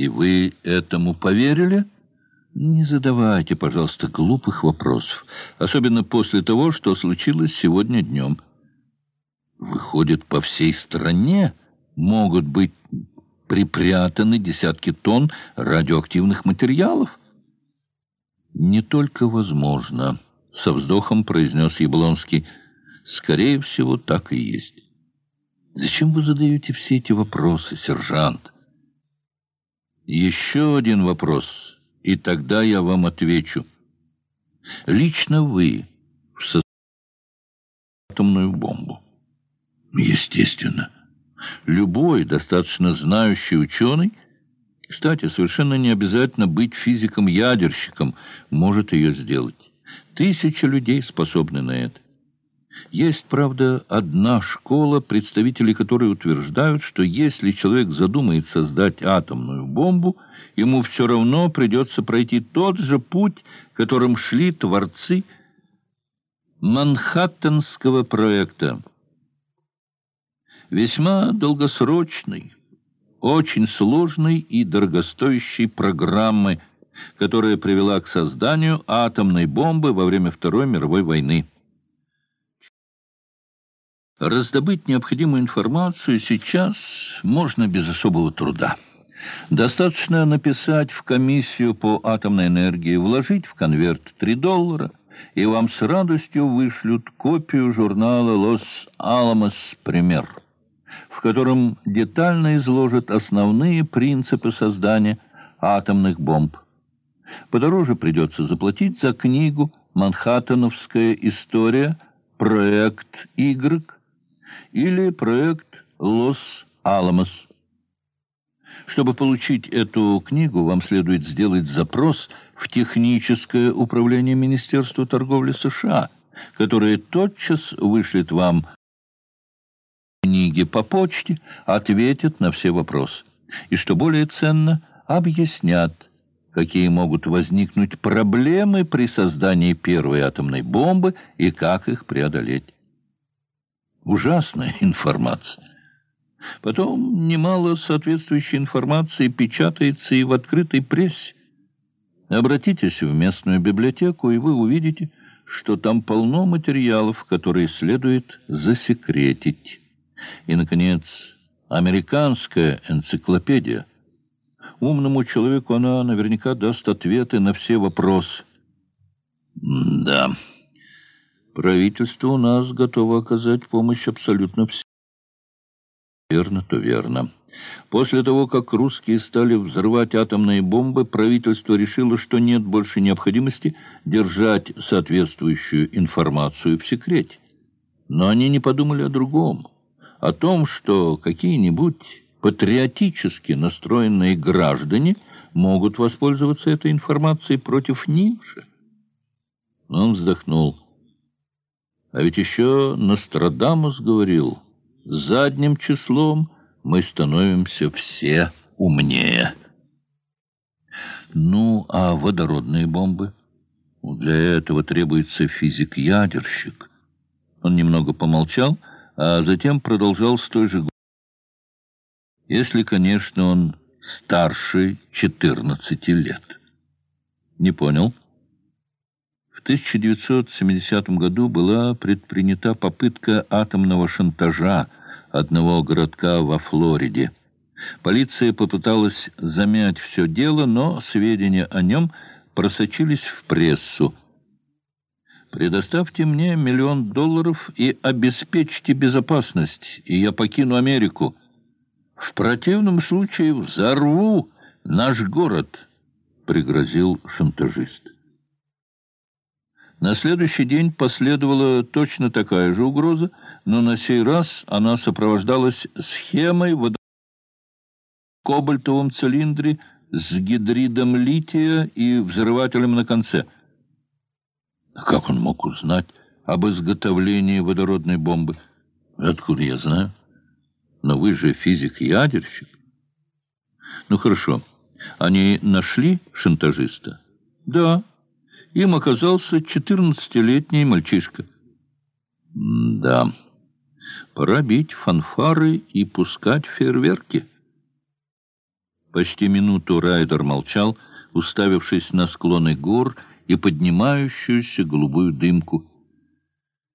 И вы этому поверили? Не задавайте, пожалуйста, глупых вопросов, особенно после того, что случилось сегодня днем. Выходит, по всей стране могут быть припрятаны десятки тонн радиоактивных материалов? Не только возможно, со вздохом произнес Яблонский. Скорее всего, так и есть. Зачем вы задаете все эти вопросы, сержант? Еще один вопрос, и тогда я вам отвечу. Лично вы в атомную бомбу? Естественно. Любой достаточно знающий ученый, кстати, совершенно не обязательно быть физиком-ядерщиком, может ее сделать. Тысячи людей способны на это. Есть, правда, одна школа, представители которой утверждают, что если человек задумает создать атомную бомбу, ему все равно придется пройти тот же путь, которым шли творцы Манхэттенского проекта. Весьма долгосрочный, очень сложной и дорогостоящей программы, которая привела к созданию атомной бомбы во время Второй мировой войны. Раздобыть необходимую информацию сейчас можно без особого труда. Достаточно написать в комиссию по атомной энергии, вложить в конверт 3 доллара, и вам с радостью вышлют копию журнала «Лос Аламос Пример», в котором детально изложат основные принципы создания атомных бомб. Подороже придется заплатить за книгу «Манхэттеновская история. Проект Y» или проект «Лос-Аламос». Чтобы получить эту книгу, вам следует сделать запрос в техническое управление Министерства торговли США, которое тотчас вышлет вам книги по почте, ответит на все вопросы. И, что более ценно, объяснят, какие могут возникнуть проблемы при создании первой атомной бомбы и как их преодолеть. Ужасная информация. Потом немало соответствующей информации печатается и в открытой прессе. Обратитесь в местную библиотеку, и вы увидите, что там полно материалов, которые следует засекретить. И, наконец, американская энциклопедия. Умному человеку она наверняка даст ответы на все вопросы. да... Правительство у нас готово оказать помощь абсолютно всем. Верно, то верно. После того, как русские стали взрывать атомные бомбы, правительство решило, что нет больше необходимости держать соответствующую информацию в секрете. Но они не подумали о другом, о том, что какие-нибудь патриотически настроенные граждане могут воспользоваться этой информацией против них же. Он вздохнул. А ведь еще Нострадамус говорил, задним числом мы становимся все умнее. Ну, а водородные бомбы? Для этого требуется физик-ядерщик. Он немного помолчал, а затем продолжал с той же если, конечно, он старше 14 лет. Не понял? В 1970 году была предпринята попытка атомного шантажа одного городка во Флориде. Полиция попыталась замять все дело, но сведения о нем просочились в прессу. «Предоставьте мне миллион долларов и обеспечьте безопасность, и я покину Америку. В противном случае взорву наш город», — пригрозил шантажист. На следующий день последовала точно такая же угроза, но на сей раз она сопровождалась схемой в кобальтовом цилиндре с гидридом лития и взрывателем на конце. Как он мог узнать об изготовлении водородной бомбы? Откуда я знаю? Но вы же физик-ядерщик. Ну хорошо, они нашли шантажиста? Да. Им оказался четырнадцатилетний мальчишка. Да, пора бить фанфары и пускать фейерверки. Почти минуту Райдер молчал, уставившись на склоны гор и поднимающуюся голубую дымку.